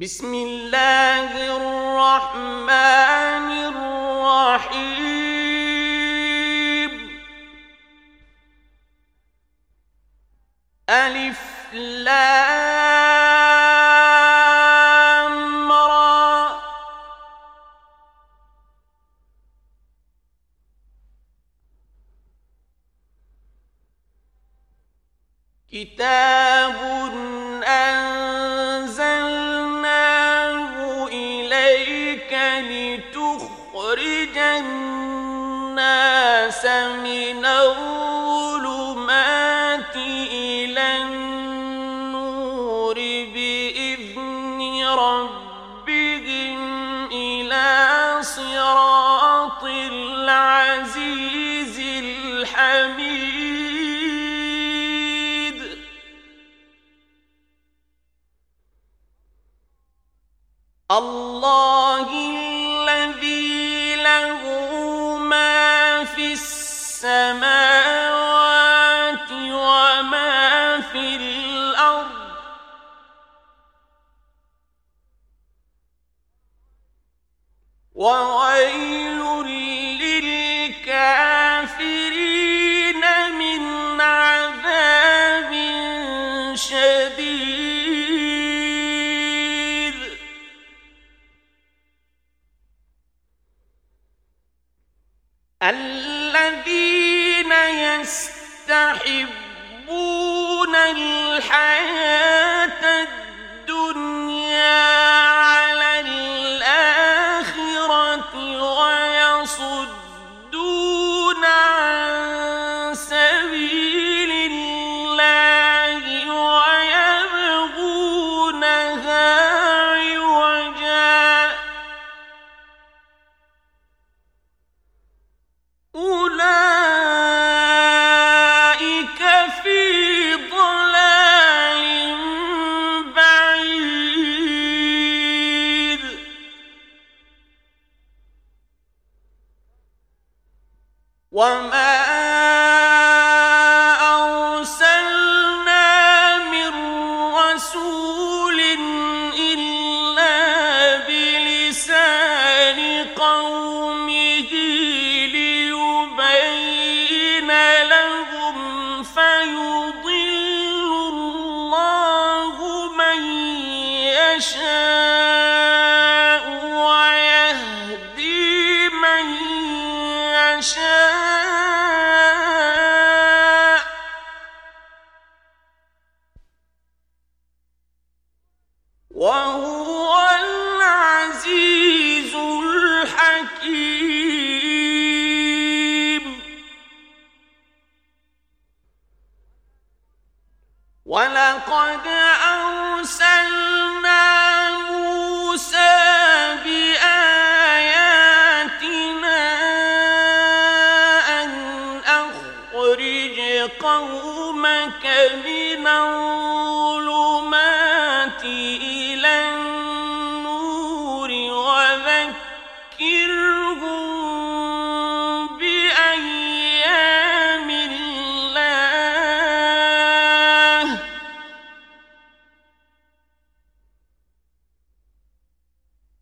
بسم اللہ الرحمن الرحیم ألف لام را. کتاب وَعَيْنَ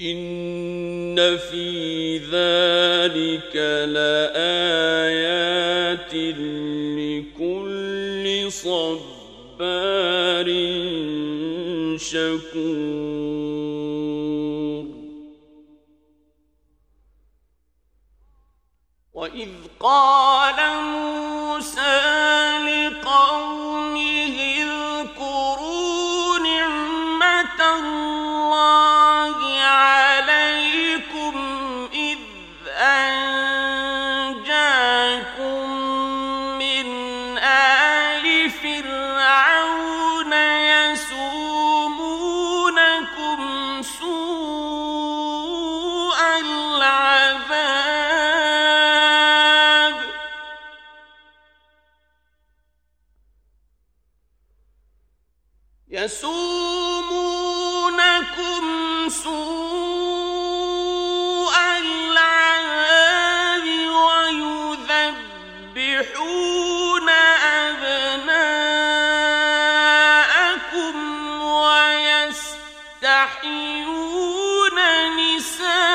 ان في ذلك لآيات لكل صبار شكور وإذ قال موسى يحيون نساء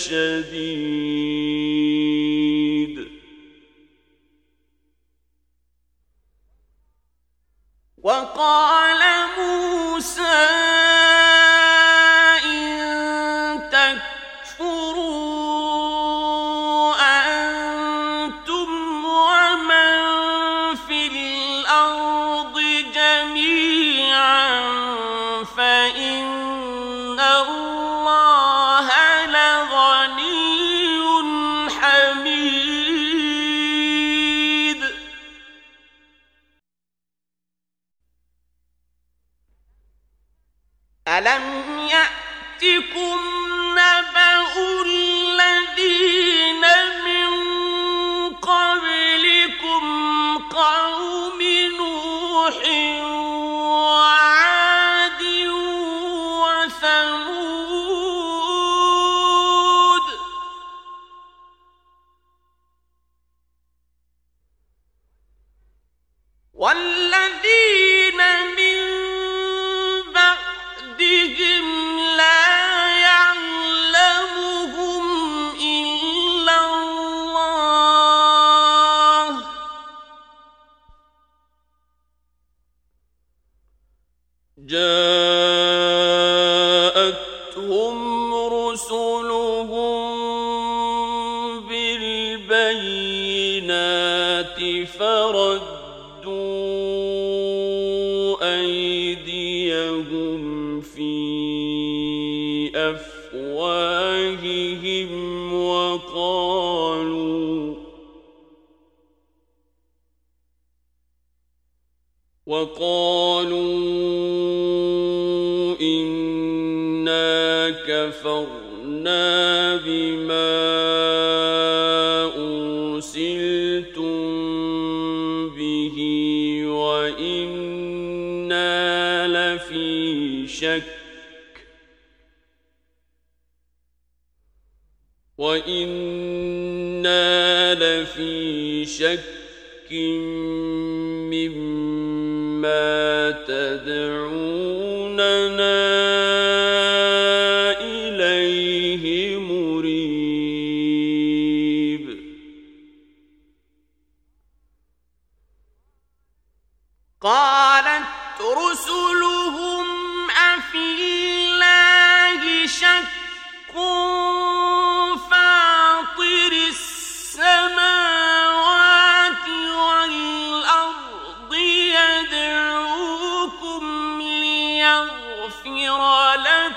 عذابي ألم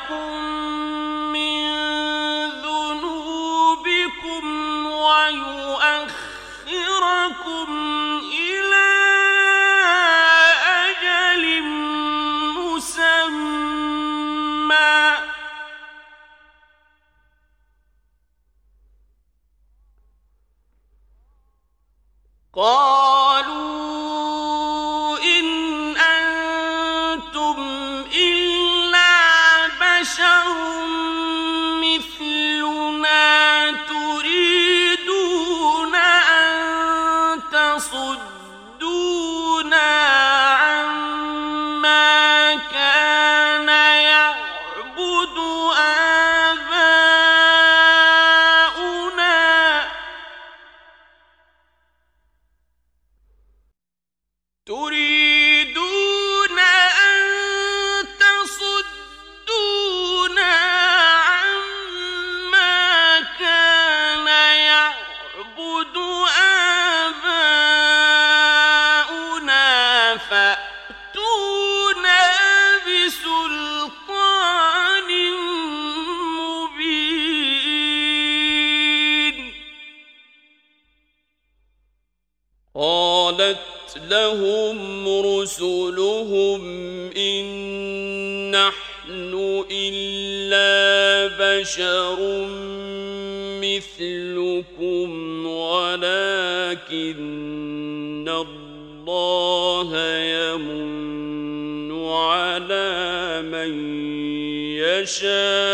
لكم فأتونا بسلطان مبين. لهم رسلهم إن نحن إلا بشر مثلكم ولكن يشاء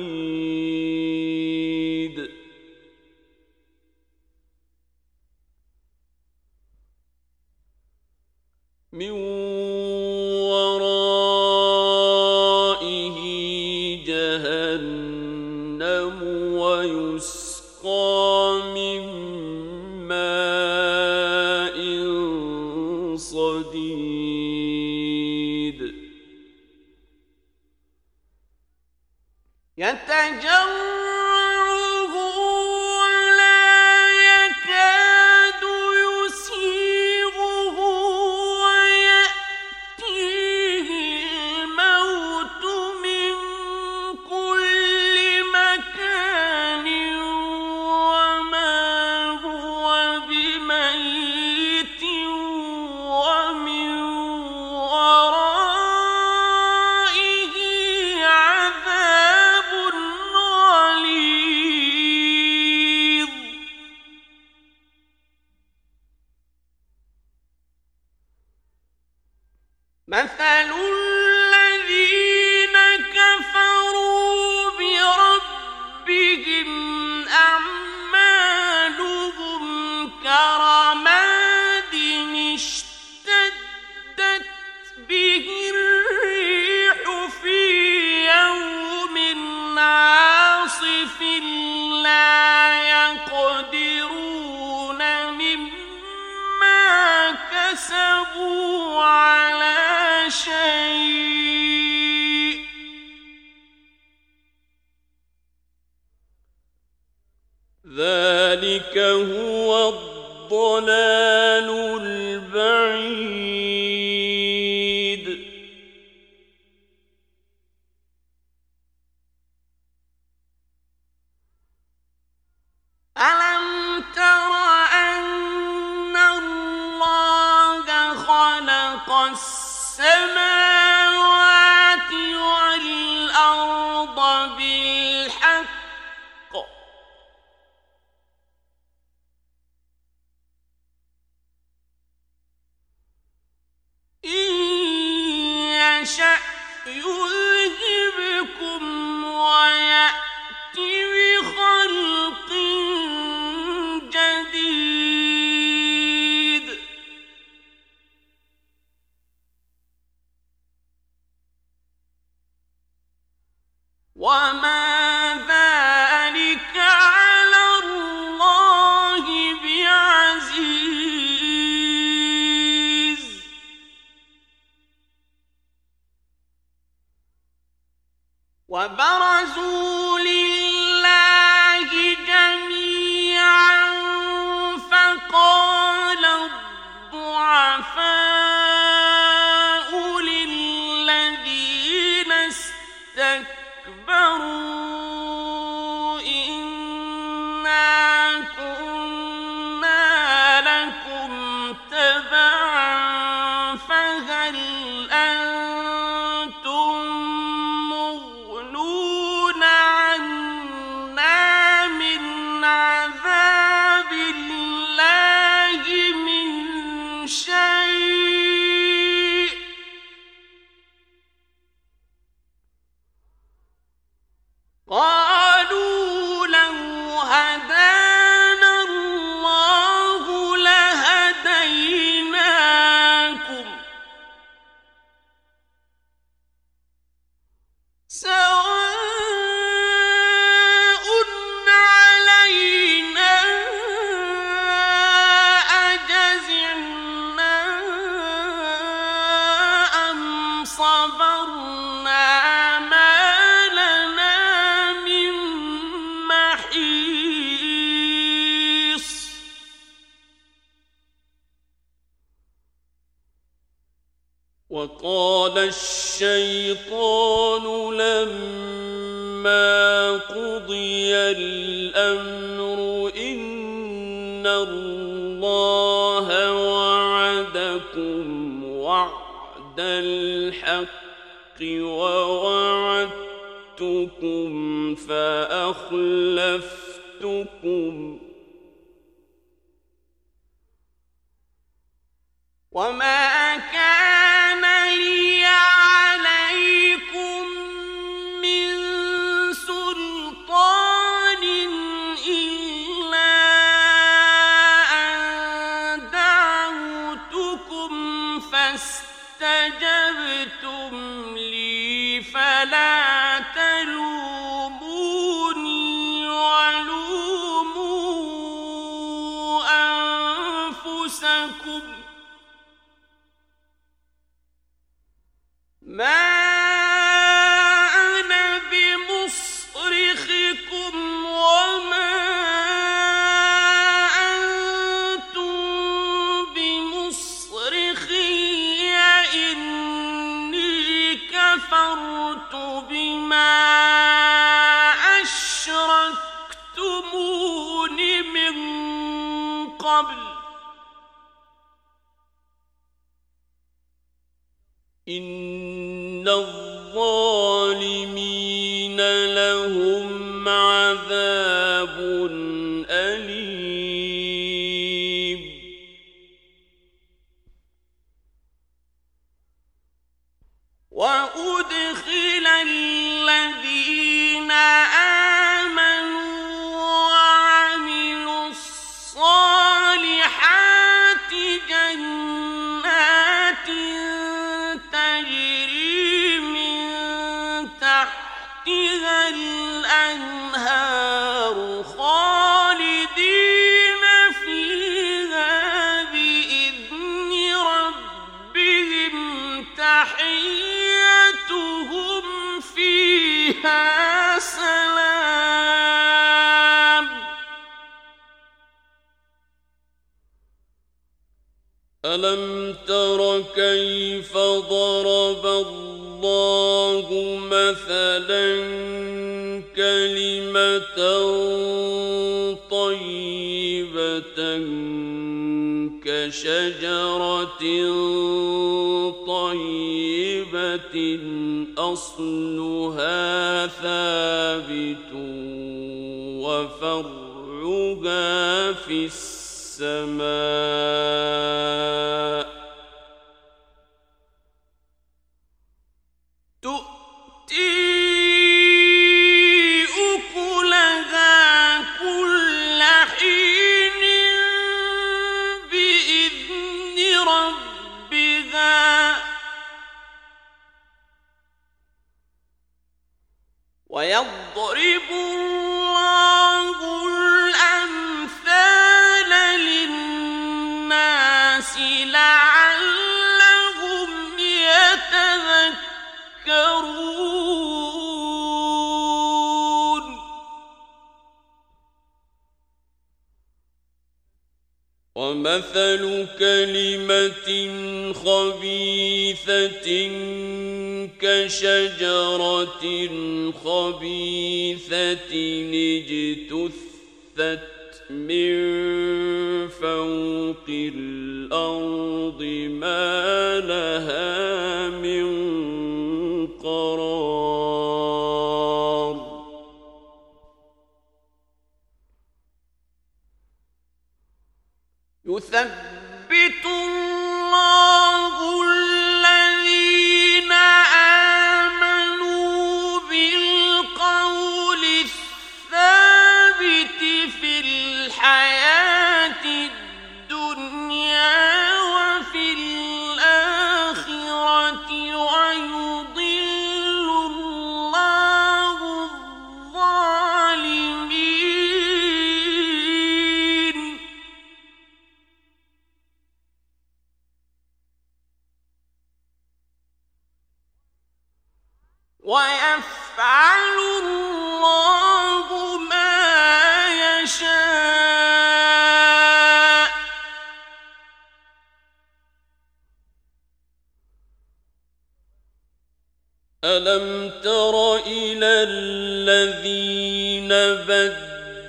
مثل هو الضلال البعيد. وما كيف ضرب الله مثلا كلمة طيبة كشجرة طيبة أصلها ثابت وفرعها في السماء مثل كلمة خبيثة كشجرة خبيثة اجتثت من فوق الأرض ما لها يثبت الله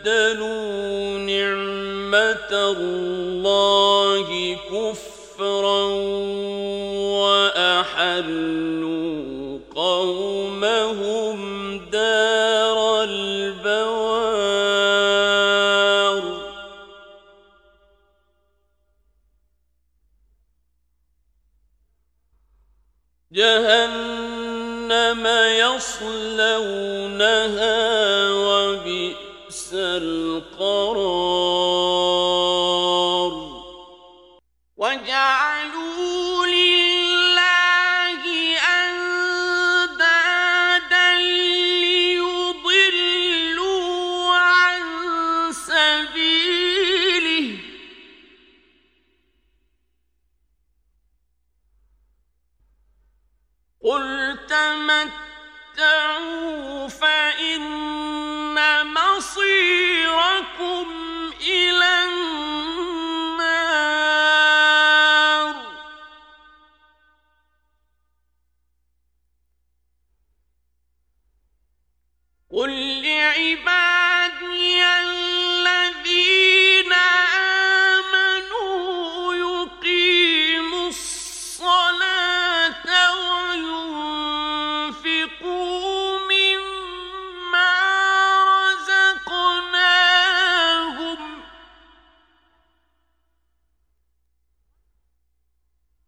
بدلوا نعمة الله كفرا وأحلوا قومهم دار البوار جهنم يصلونها وبئس القرار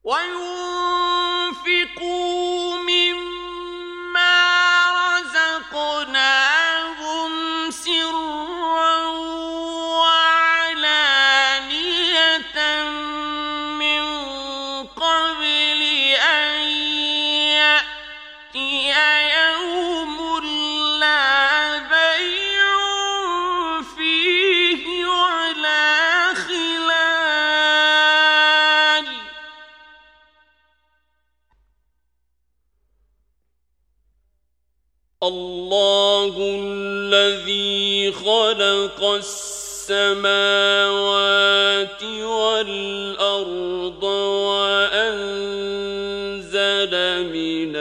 وينفقوا السماوات والأرض وأنزل من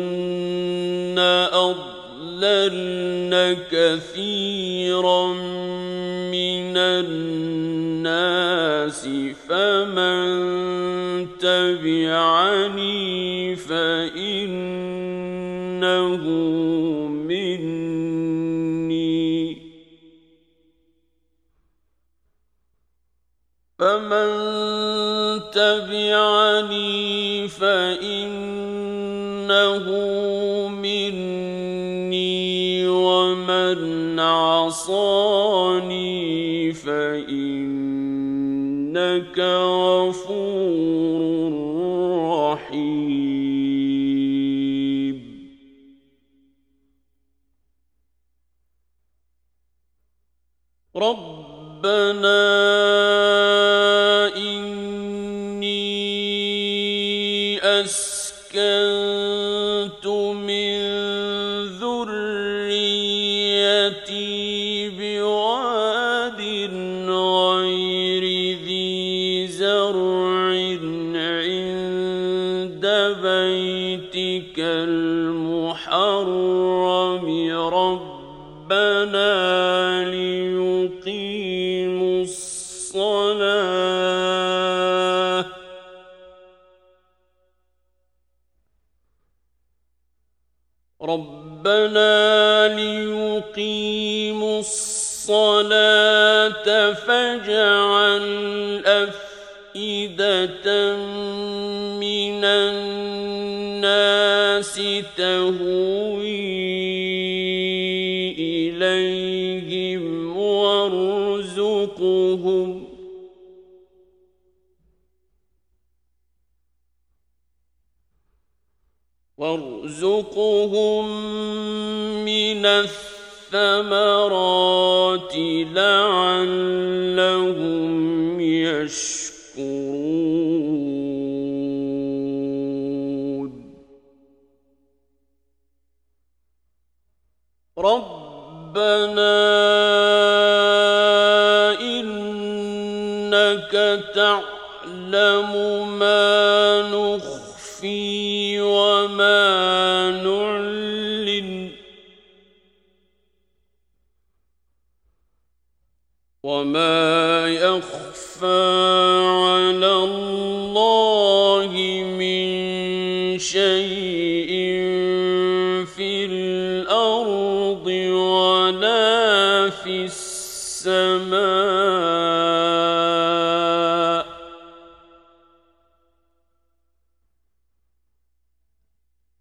كن أضللن كثيرا من الناس فمن تبعني فإنه مني فمن تبعني فإنه عصاني فإنك غفور رحيم. ربنا المحرم ربنا ليقيم الصلاة. ربنا ليقيم الصلاة فاجعل أفئدة من الناس تستهوي إليهم وارزقهم وارزقهم من الثمرات لعلهم يشكرون ربنا إنك تعلم ما نخفي وما نعلن وما في السماء.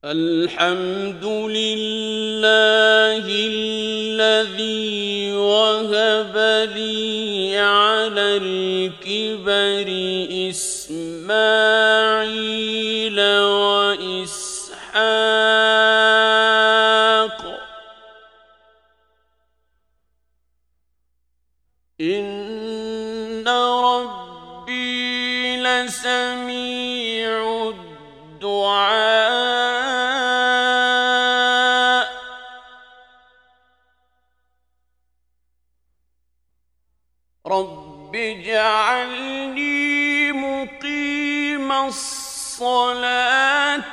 الحمد لله الذي وهب لي على الكبر إسماعيل وإسحاق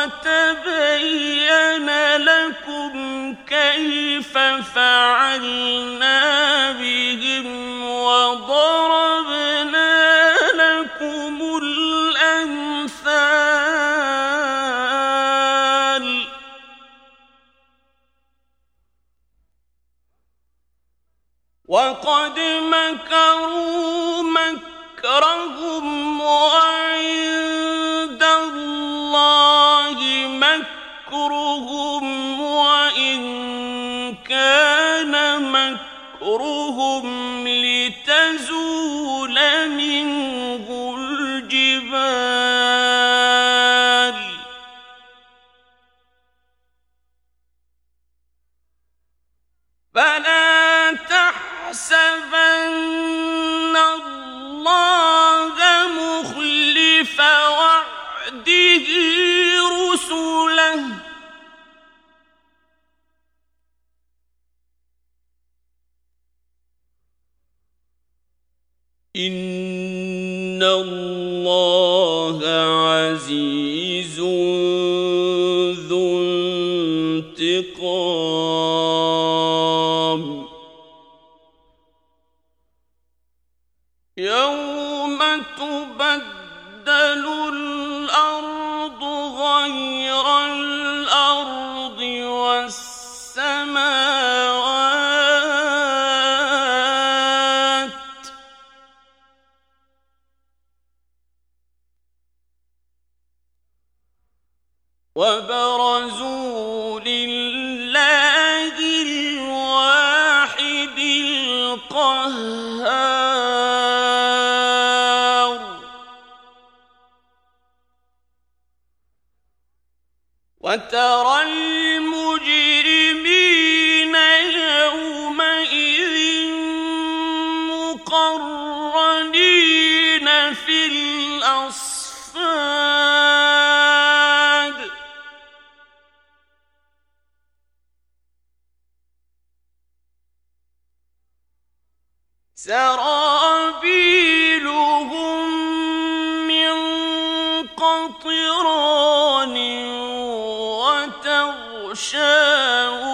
وتبين لكم كيف فعلنا بهم وضربنا لكم الأمثال. وقد مكروا مكرهم وعيدوا لتزول من ان اللہ عزیز ذو انتقام يشاء